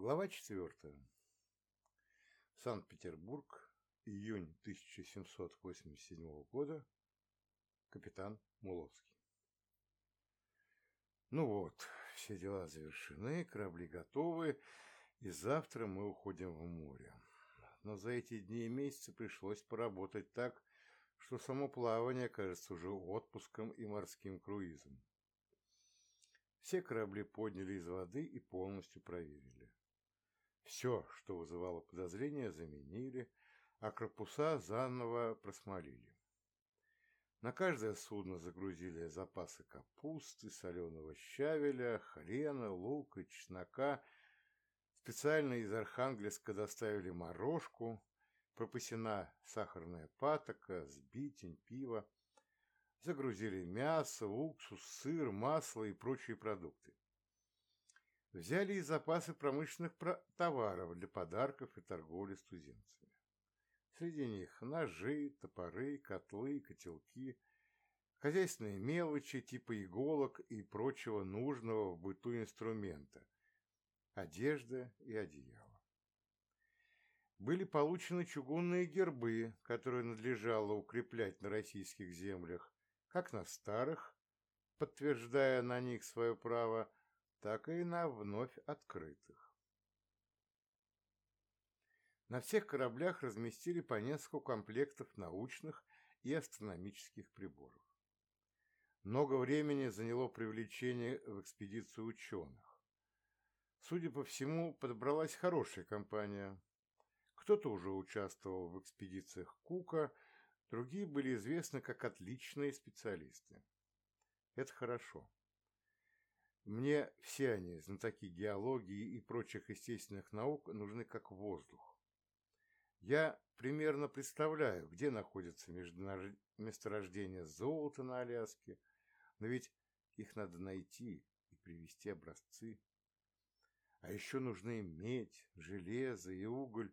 Глава четвертая. Санкт-Петербург, июнь 1787 года. Капитан Муловский. Ну вот, все дела завершены, корабли готовы, и завтра мы уходим в море. Но за эти дни и месяцы пришлось поработать так, что само плавание кажется уже отпуском и морским круизом. Все корабли подняли из воды и полностью проверили. Все, что вызывало подозрения, заменили, а корпуса заново просмолили. На каждое судно загрузили запасы капусты, соленого щавеля, хрена, лука, чеснока. Специально из Архангельска доставили морожку, пропасена сахарная патока, сбитень, пиво. Загрузили мясо, уксус, сыр, масло и прочие продукты. Взяли и запасы промышленных товаров для подарков и торговли с туземцами. Среди них ножи, топоры, котлы, котелки, хозяйственные мелочи типа иголок и прочего нужного в быту инструмента, одежда и одеяло. Были получены чугунные гербы, которые надлежало укреплять на российских землях, как на старых, подтверждая на них свое право, так и на вновь открытых. На всех кораблях разместили по несколько комплектов научных и астрономических приборов. Много времени заняло привлечение в экспедицию ученых. Судя по всему, подобралась хорошая компания. Кто-то уже участвовал в экспедициях Кука, другие были известны как отличные специалисты. Это хорошо. Мне все они, знатоки геологии и прочих естественных наук, нужны как воздух. Я примерно представляю, где находится месторождение золота на Аляске, но ведь их надо найти и привезти образцы. А еще нужны медь, железо и уголь,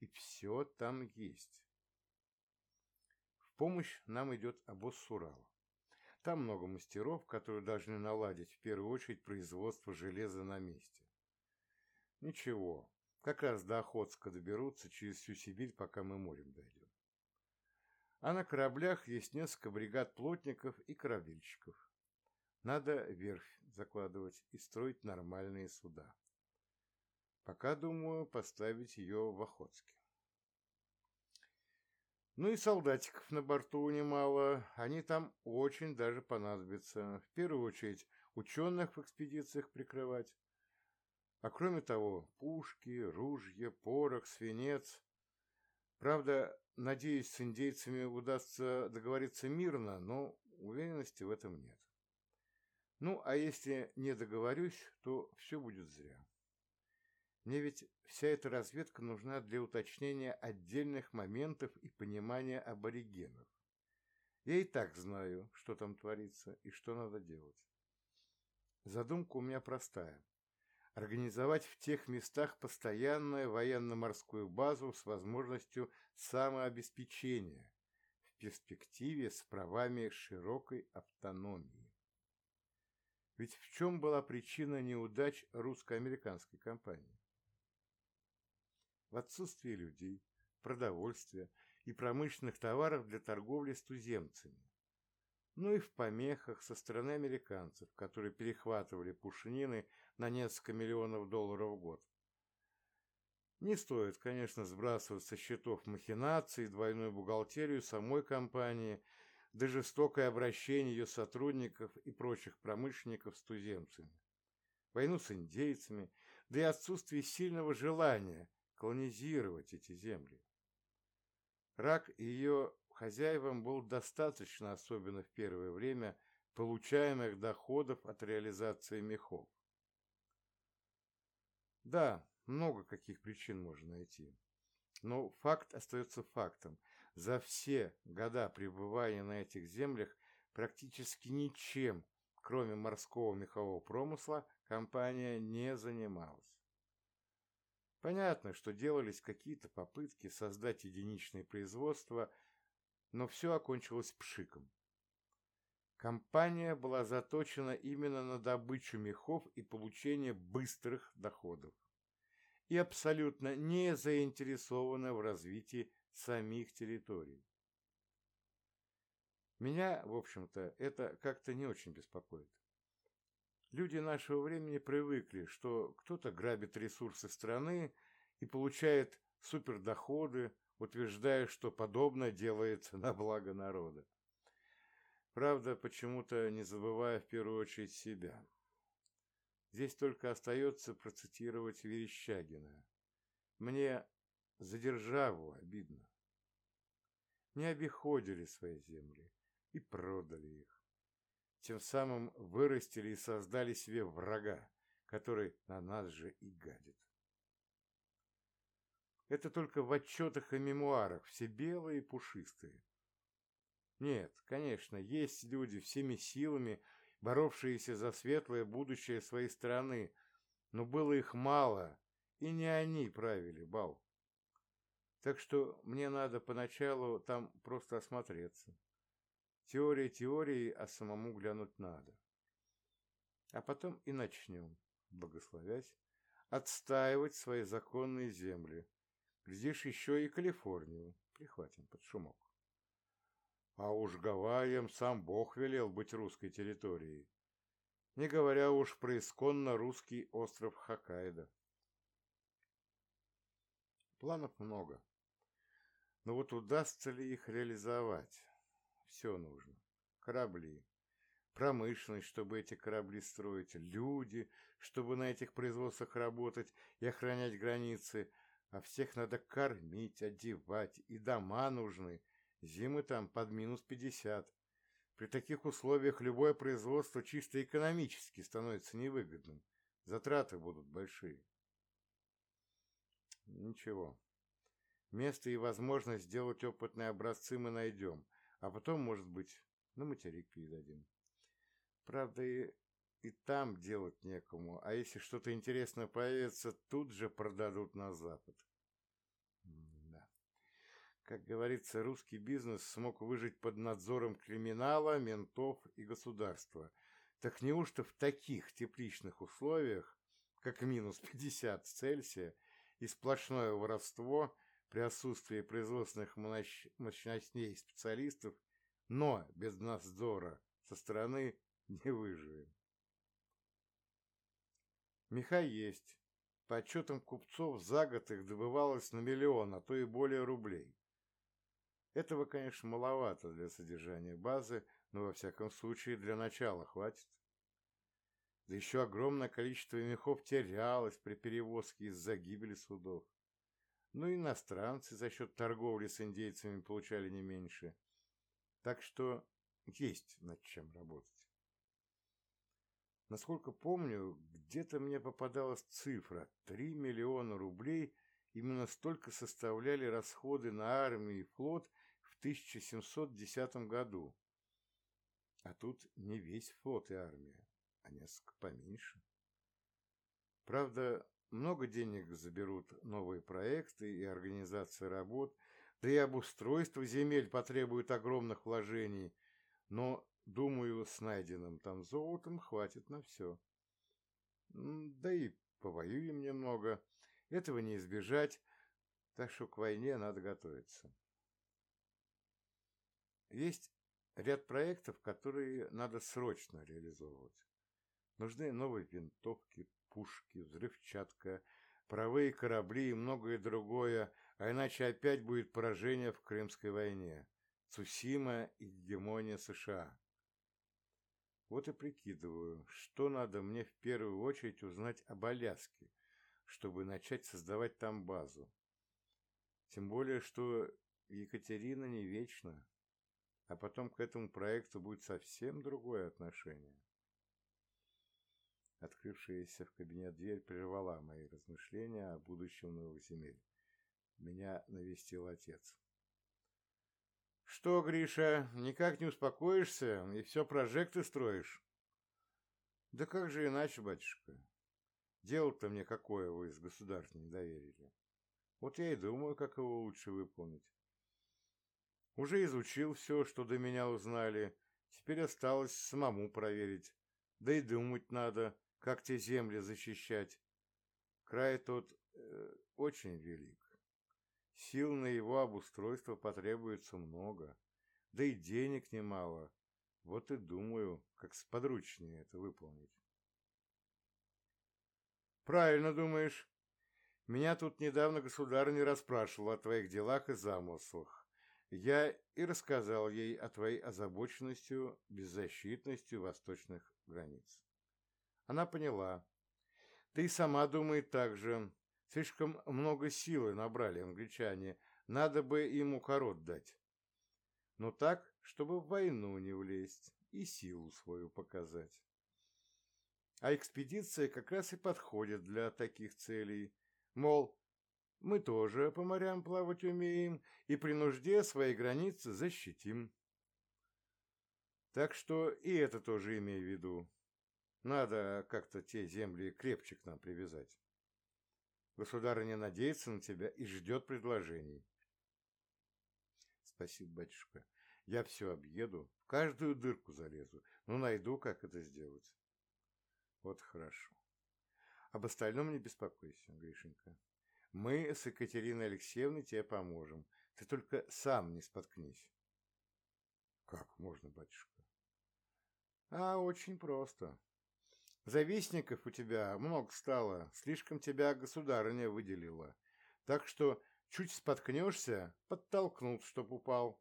и все там есть. В помощь нам идет обоз с Урала. Там много мастеров, которые должны наладить в первую очередь производство железа на месте. Ничего, как раз до Охотска доберутся через всю Сибирь, пока мы морем дойдем. А на кораблях есть несколько бригад плотников и корабельщиков. Надо верфь закладывать и строить нормальные суда. Пока думаю поставить ее в Охотске. Ну и солдатиков на борту немало, они там очень даже понадобятся. В первую очередь ученых в экспедициях прикрывать. А кроме того, пушки, ружья, порох, свинец. Правда, надеюсь, с индейцами удастся договориться мирно, но уверенности в этом нет. Ну, а если не договорюсь, то все будет зря. Мне ведь вся эта разведка нужна для уточнения отдельных моментов и понимания аборигенов. Я и так знаю, что там творится и что надо делать. Задумка у меня простая. Организовать в тех местах постоянную военно-морскую базу с возможностью самообеспечения, в перспективе с правами широкой автономии. Ведь в чем была причина неудач русско-американской компании? В отсутствии людей, продовольствия и промышленных товаров для торговли с туземцами, ну и в помехах со стороны американцев, которые перехватывали пушнины на несколько миллионов долларов в год. Не стоит, конечно, сбрасывать со счетов махинации, двойную бухгалтерию самой компании, да жестокое обращение ее сотрудников и прочих промышленников с туземцами, войну с индейцами, да и отсутствие сильного желания колонизировать эти земли. Рак и ее хозяевам был достаточно, особенно в первое время, получаемых доходов от реализации мехов. Да, много каких причин можно найти. Но факт остается фактом. За все года пребывания на этих землях практически ничем, кроме морского мехового промысла, компания не занималась. Понятно, что делались какие-то попытки создать единичное производство, но все окончилось пшиком. Компания была заточена именно на добычу мехов и получение быстрых доходов. и абсолютно не заинтересованы в развитии самих территорий. Меня, в общем-то, это как-то не очень беспокоит. Люди нашего времени привыкли, что кто-то грабит ресурсы страны и получает супердоходы, утверждая, что подобное делается на благо народа. Правда, почему-то не забывая в первую очередь себя. Здесь только остается процитировать Верещагина. Мне за державу обидно. Не обиходили свои земли и продали их. Тем самым вырастили и создали себе врага, который на нас же и гадит. Это только в отчетах и мемуарах, все белые и пушистые. Нет, конечно, есть люди всеми силами, боровшиеся за светлое будущее своей страны, но было их мало, и не они правили бал. Так что мне надо поначалу там просто осмотреться. Теория теории, а самому глянуть надо. А потом и начнем, благословясь, отстаивать свои законные земли. Глядишь, еще и Калифорнию прихватим под шумок. А уж Гавайям сам Бог велел быть русской территорией, не говоря уж про исконно русский остров Хоккайдо. Планов много. Но вот удастся ли их реализовать? Все нужно. Корабли, промышленность, чтобы эти корабли строить, люди, чтобы на этих производствах работать и охранять границы, а всех надо кормить, одевать, и дома нужны, Зимы там под минус 50. При таких условиях любое производство чисто экономически становится невыгодным. Затраты будут большие. Ничего. Место и возможность сделать опытные образцы мы найдем, а потом, может быть, на материк передадим. Правда, и, и там делать некому, а если что-то интересное появится, тут же продадут на Запад. Как говорится, русский бизнес смог выжить под надзором криминала, ментов и государства. Так неужто в таких тепличных условиях, как минус 50 Цельсия, и сплошное воровство при отсутствии производственных мощностей специалистов, но без надзора со стороны не выживем. Меха есть. По отчетам купцов за год их добывалось на миллион, а то и более рублей. Этого, конечно, маловато для содержания базы, но во всяком случае для начала хватит. Да еще огромное количество мехов терялось при перевозке из-за гибели судов. Ну и иностранцы за счет торговли с индейцами получали не меньше. Так что есть над чем работать. Насколько помню, где-то мне попадалась цифра – 3 миллиона рублей именно столько составляли расходы на армию и флот 1710 году. А тут не весь флот и армия, а несколько поменьше. Правда, много денег заберут новые проекты и организация работ, да и обустройство земель потребует огромных вложений, но, думаю, с найденным там золотом хватит на все. Да и повоюем немного, этого не избежать, так что к войне надо готовиться. Есть ряд проектов, которые надо срочно реализовывать. Нужны новые винтовки, пушки, взрывчатка, паровые корабли и многое другое, а иначе опять будет поражение в Крымской войне, Цусима и гегемония США. Вот и прикидываю, что надо мне в первую очередь узнать об Аляске, чтобы начать создавать там базу. Тем более, что Екатерина не вечна а потом к этому проекту будет совсем другое отношение. Открывшаяся в кабинет дверь прервала мои размышления о будущем новых земель. Меня навестил отец. «Что, Гриша, никак не успокоишься и все прожекты строишь?» «Да как же иначе, батюшка? Дело-то мне какое вы из государства не доверили. Вот я и думаю, как его лучше выполнить. Уже изучил все, что до меня узнали. Теперь осталось самому проверить. Да и думать надо, как те земли защищать. Край тот э, очень велик. Сил на его обустройство потребуется много, да и денег немало. Вот и думаю, как сподручнее это выполнить. Правильно думаешь. Меня тут недавно государь не расспрашивал о твоих делах и замыслах. Я и рассказал ей о твоей озабоченностью, беззащитностью восточных границ. Она поняла. И сама думает так же. Слишком много силы набрали англичане, надо бы им укорот дать. Но так, чтобы в войну не влезть и силу свою показать. А экспедиция как раз и подходит для таких целей. Мол, мы тоже по морям плавать умеем и при нужде свои границы защитим. Так что и это тоже имей в виду. Надо как-то те земли крепче к нам привязать. Государыня надеется на тебя и ждет предложений. Спасибо, батюшка. Я все объеду, в каждую дырку залезу, но найду, как это сделать. Вот хорошо. Об остальном не беспокойся, Гришенька. Мы с Екатериной Алексеевной тебе поможем. Ты только сам не споткнись. Как можно, батюшка? А очень просто. Завистников у тебя много стало, слишком тебя государыня выделила. Так что чуть споткнешься, подтолкнут, чтоб упал,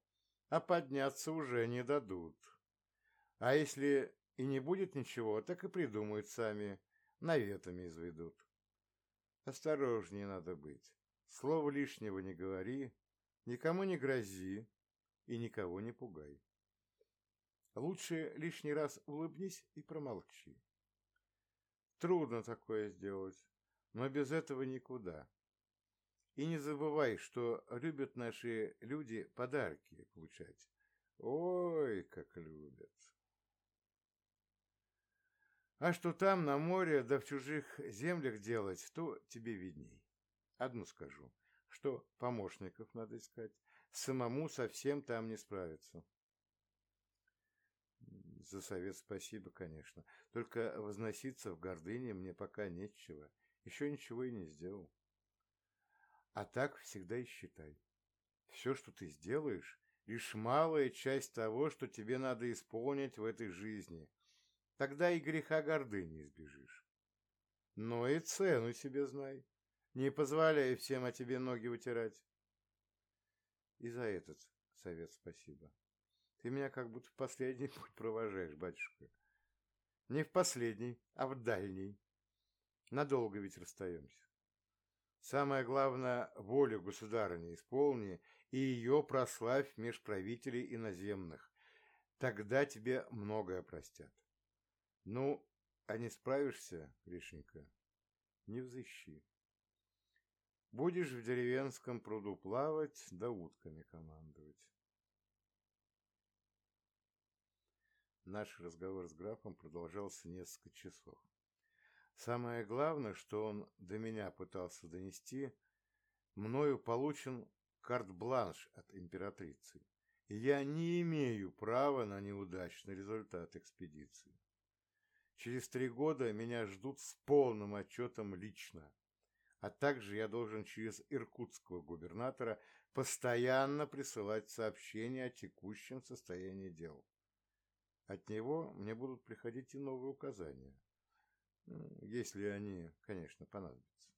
а подняться уже не дадут. А если и не будет ничего, так и придумают сами, наветами изведут. Осторожнее надо быть. Слова лишнего не говори, никому не грози и никого не пугай. Лучше лишний раз улыбнись и промолчи. Трудно такое сделать, но без этого никуда. И не забывай, что любят наши люди подарки получать. Ой, как любят. А что там, на море, да в чужих землях делать, то тебе видней. Одну скажу, что помощников надо искать. Самому совсем там не справиться. За совет спасибо, конечно. Только возноситься в гордыне мне пока нечего. Еще ничего и не сделал. А так всегда и считай. Все, что ты сделаешь, лишь малая часть того, что тебе надо исполнить в этой жизни. Тогда и греха гордыни избежишь. Но и цену себе знай. Не позволяй всем о тебе ноги вытирать. И за этот совет спасибо. Ты меня как будто в последний путь провожаешь, батюшка. Не в последний, а в дальний. Надолго ведь расстаемся. Самое главное, волю государыни исполни и ее прославь меж правителей иноземных. Тогда тебе многое простят. Ну, а не справишься, Гришенька, не взыщи. Будешь в деревенском пруду плавать, да утками командовать. Наш разговор с графом продолжался несколько часов. Самое главное, что он до меня пытался донести, мною получен карт-бланш от императрицы, и я не имею права на неудачный результат экспедиции. Через три года меня ждут с полным отчетом лично, а также я должен через иркутского губернатора постоянно присылать сообщения о текущем состоянии дел. От него мне будут приходить и новые указания, если они, конечно, понадобятся.